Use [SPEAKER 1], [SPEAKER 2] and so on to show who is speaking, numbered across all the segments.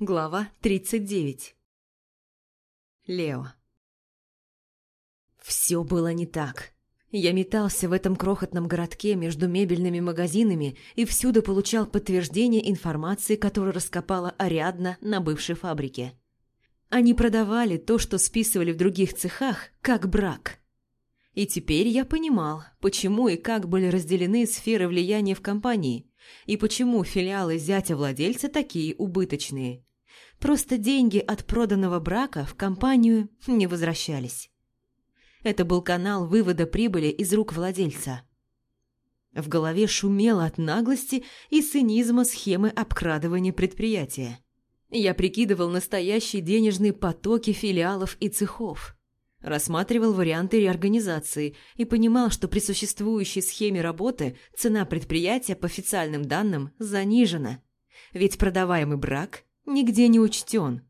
[SPEAKER 1] Глава 39 Лео Все было не так. Я метался в этом крохотном городке между мебельными магазинами и всюду получал подтверждение информации, которую раскопала Ариадна на бывшей фабрике. Они продавали то, что списывали в других цехах, как брак. И теперь я понимал, почему и как были разделены сферы влияния в компании, и почему филиалы зятя владельца такие убыточные – Просто деньги от проданного брака в компанию не возвращались. Это был канал вывода прибыли из рук владельца. В голове шумело от наглости и цинизма схемы обкрадывания предприятия. Я прикидывал настоящие денежные потоки филиалов и цехов. Рассматривал варианты реорганизации и понимал, что при существующей схеме работы цена предприятия по официальным данным занижена. Ведь продаваемый брак нигде не учтен.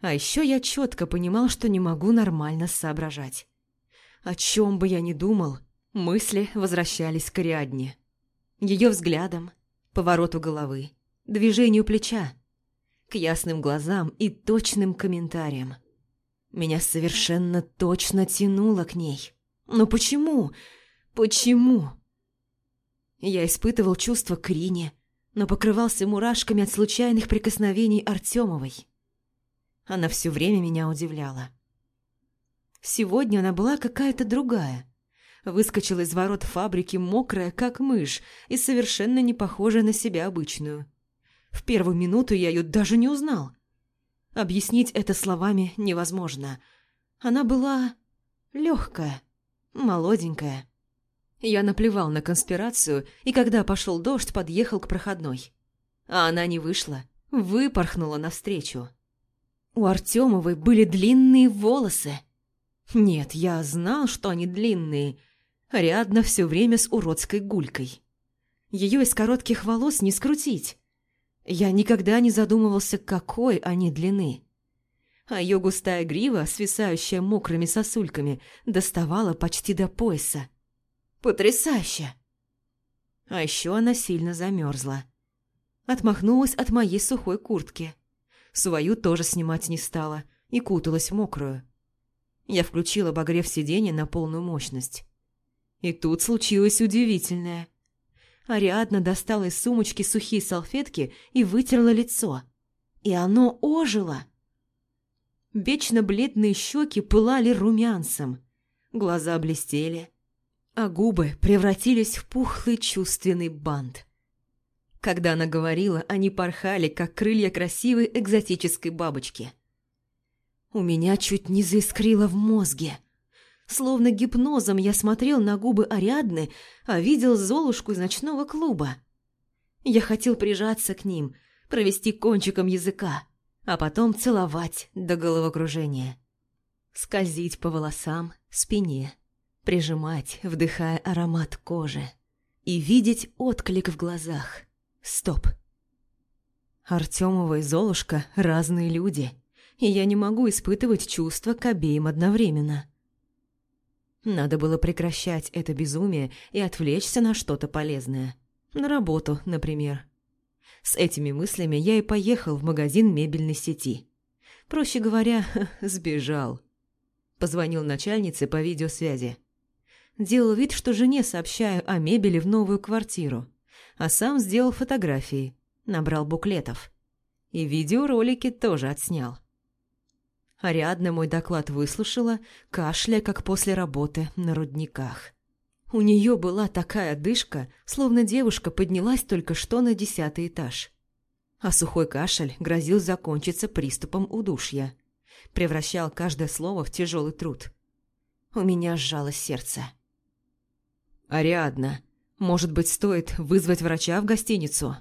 [SPEAKER 1] А еще я четко понимал, что не могу нормально соображать. О чем бы я ни думал, мысли возвращались к Ариадне. Ее взглядом, повороту головы, движению плеча, к ясным глазам и точным комментариям. Меня совершенно точно тянуло к ней. Но почему? Почему? Я испытывал чувство к Рине, но покрывался мурашками от случайных прикосновений Артемовой. Она все время меня удивляла. Сегодня она была какая-то другая. Выскочила из ворот фабрики мокрая, как мышь, и совершенно не похожая на себя обычную. В первую минуту я ее даже не узнал. Объяснить это словами невозможно. Она была легкая, молоденькая, я наплевал на конспирацию, и когда пошел дождь, подъехал к проходной. А она не вышла, выпорхнула навстречу. У Артемовой были длинные волосы. Нет, я знал, что они длинные. Рядно все время с уродской гулькой. Ее из коротких волос не скрутить. Я никогда не задумывался, какой они длины. А ее густая грива, свисающая мокрыми сосульками, доставала почти до пояса. Потрясающе! А еще она сильно замерзла. Отмахнулась от моей сухой куртки. Свою тоже снимать не стала и куталась в мокрую. Я включила обогрев сиденья на полную мощность. И тут случилось удивительное. Ариадна достала из сумочки сухие салфетки и вытерла лицо. И оно ожило. Вечно бледные щеки пылали румянцем. Глаза блестели а губы превратились в пухлый чувственный бант. Когда она говорила, они порхали, как крылья красивой экзотической бабочки. У меня чуть не заискрило в мозге. Словно гипнозом я смотрел на губы Ариадны, а видел Золушку из ночного клуба. Я хотел прижаться к ним, провести кончиком языка, а потом целовать до головокружения. Скользить по волосам, спине, прижимать, вдыхая аромат кожи. И видеть отклик в глазах. Стоп. Артемова и Золушка – разные люди, и я не могу испытывать чувства к обеим одновременно. Надо было прекращать это безумие и отвлечься на что-то полезное. На работу, например. С этими мыслями я и поехал в магазин мебельной сети. Проще говоря, сбежал. Позвонил начальнице по видеосвязи. Делал вид, что жене сообщаю о мебели в новую квартиру, а сам сделал фотографии, набрал буклетов. И видеоролики тоже отснял. Ариадна мой доклад выслушала, кашляя, как после работы на рудниках. У нее была такая дышка, словно девушка поднялась только что на десятый этаж. А сухой кашель грозил закончиться приступом удушья. Превращал каждое слово в тяжелый труд. У меня сжалось сердце. «Ариадна, может быть, стоит вызвать врача в гостиницу?»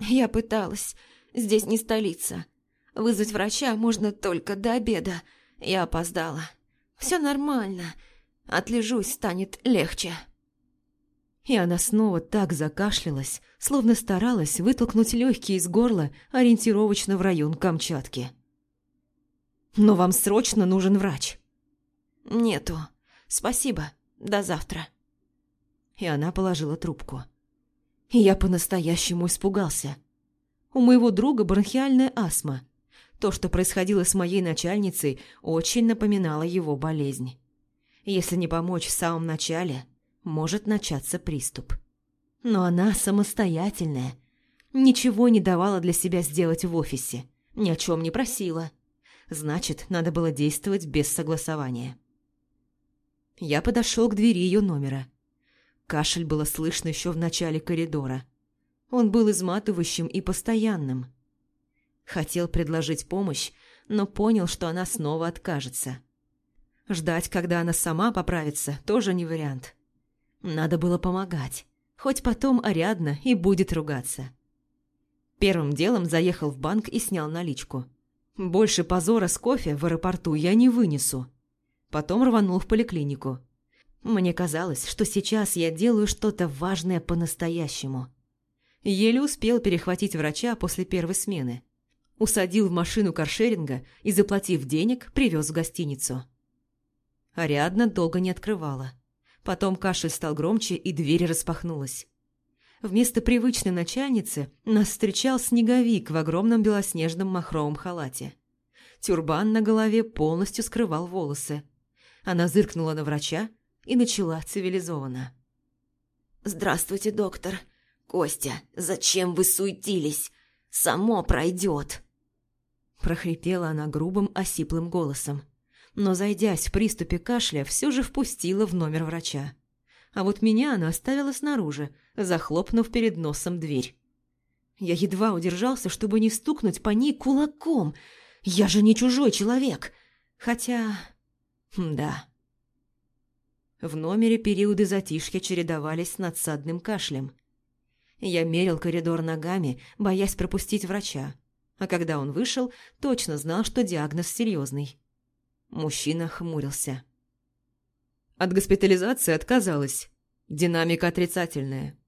[SPEAKER 2] «Я пыталась. Здесь не столица. Вызвать врача можно только до обеда. Я опоздала. Все нормально. Отлежусь, станет легче».
[SPEAKER 1] И она снова так закашлялась, словно старалась вытолкнуть легкие из горла ориентировочно в район Камчатки. «Но вам срочно нужен врач».
[SPEAKER 2] «Нету. Спасибо. До завтра»
[SPEAKER 1] и она положила трубку. Я по-настоящему испугался. У моего друга бронхиальная астма. То, что происходило с моей начальницей, очень напоминало его болезнь. Если не помочь в самом начале, может начаться приступ. Но она самостоятельная. Ничего не давала для себя сделать в офисе. Ни о чем не просила. Значит, надо было действовать без согласования. Я подошел к двери ее номера. Кашель было слышно еще в начале коридора. Он был изматывающим и постоянным. Хотел предложить помощь, но понял, что она снова откажется. Ждать, когда она сама поправится, тоже не вариант. Надо было помогать. Хоть потом Ариадна и будет ругаться. Первым делом заехал в банк и снял наличку. Больше позора с кофе в аэропорту я не вынесу. Потом рванул в поликлинику. Мне казалось, что сейчас я делаю что-то важное по-настоящему. Еле успел перехватить врача после первой смены. Усадил в машину каршеринга и, заплатив денег, привез в гостиницу. Ариадна долго не открывала. Потом кашель стал громче, и дверь распахнулась. Вместо привычной начальницы нас встречал снеговик в огромном белоснежном махровом халате. Тюрбан на голове полностью скрывал волосы. Она зыркнула на врача и начала цивилизованно.
[SPEAKER 2] «Здравствуйте, доктор. Костя, зачем вы суетились? Само пройдет!»
[SPEAKER 1] Прохрипела она грубым, осиплым голосом. Но, зайдясь в приступе кашля, все же впустила в номер врача. А вот меня она оставила снаружи, захлопнув перед носом дверь. Я едва удержался, чтобы не стукнуть по ней кулаком. Я же не чужой человек. Хотя... Да. В номере периоды затишья чередовались с надсадным кашлем. Я мерил коридор ногами, боясь пропустить врача. А когда он вышел, точно знал, что диагноз серьезный. Мужчина хмурился. От госпитализации отказалась. Динамика отрицательная.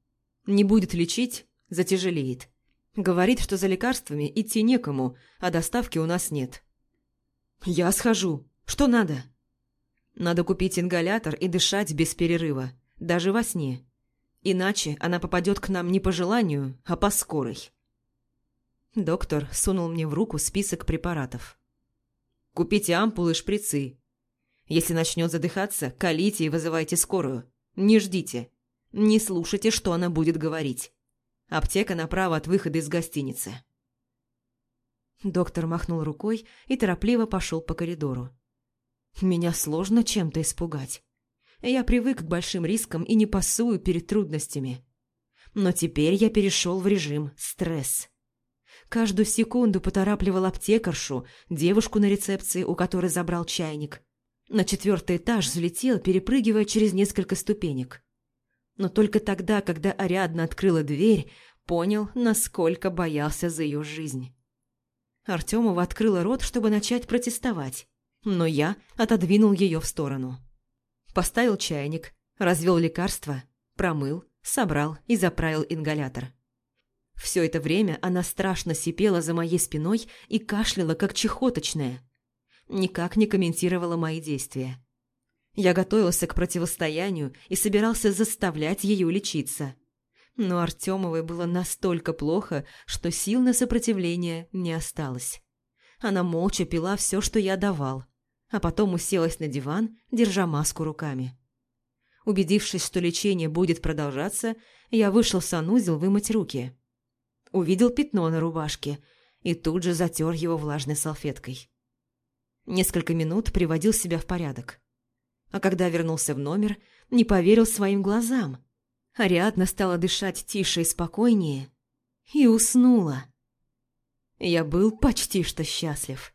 [SPEAKER 1] Не будет лечить, затяжелеет. Говорит, что за лекарствами идти некому, а доставки у нас нет. Я схожу. Что надо? Надо купить ингалятор и дышать без перерыва, даже во сне. Иначе она попадет к нам не по желанию, а по скорой. Доктор сунул мне в руку список препаратов. Купите ампулы и шприцы. Если начнет задыхаться, колите и вызывайте скорую. Не ждите. Не слушайте, что она будет говорить. Аптека направо от выхода из гостиницы. Доктор махнул рукой и торопливо пошел по коридору. Меня сложно чем-то испугать. Я привык к большим рискам и не пасую перед трудностями. Но теперь я перешел в режим стресс. Каждую секунду поторапливал аптекаршу, девушку на рецепции, у которой забрал чайник. На четвертый этаж взлетел, перепрыгивая через несколько ступенек. Но только тогда, когда Ариадна открыла дверь, понял, насколько боялся за ее жизнь. Артемова открыла рот, чтобы начать протестовать но я отодвинул ее в сторону. Поставил чайник, развел лекарство, промыл, собрал и заправил ингалятор. Все это время она страшно сипела за моей спиной и кашляла, как чехоточная. Никак не комментировала мои действия. Я готовился к противостоянию и собирался заставлять ее лечиться. Но Артемовой было настолько плохо, что сил на сопротивление не осталось. Она молча пила все, что я давал – а потом уселась на диван, держа маску руками. Убедившись, что лечение будет продолжаться, я вышел в санузел вымыть руки. Увидел пятно на рубашке и тут же затер его влажной салфеткой. Несколько минут приводил себя в порядок. А когда вернулся в номер, не поверил своим глазам. Ариадна стала дышать тише и спокойнее и уснула. Я был почти что счастлив.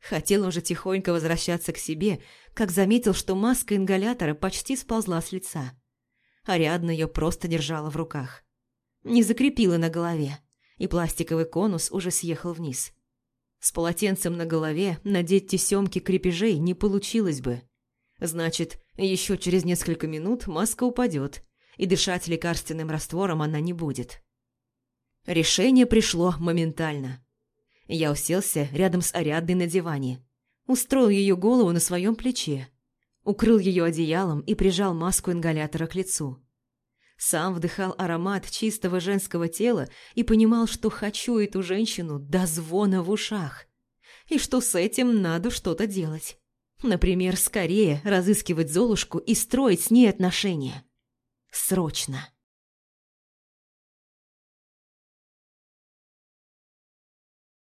[SPEAKER 1] Хотел уже тихонько возвращаться к себе, как заметил, что маска ингалятора почти сползла с лица. Ариадна ее просто держала в руках. Не закрепила на голове, и пластиковый конус уже съехал вниз. С полотенцем на голове надеть тесемки крепежей не получилось бы. Значит, еще через несколько минут маска упадет, и дышать лекарственным раствором она не будет. Решение пришло моментально. Я уселся рядом с Ариадной на диване, устроил ее голову на своем плече, укрыл ее одеялом и прижал маску ингалятора к лицу. Сам вдыхал аромат чистого женского тела и понимал, что хочу эту женщину до звона в ушах. И что с этим надо что-то делать. Например, скорее разыскивать Золушку и строить с ней отношения. Срочно.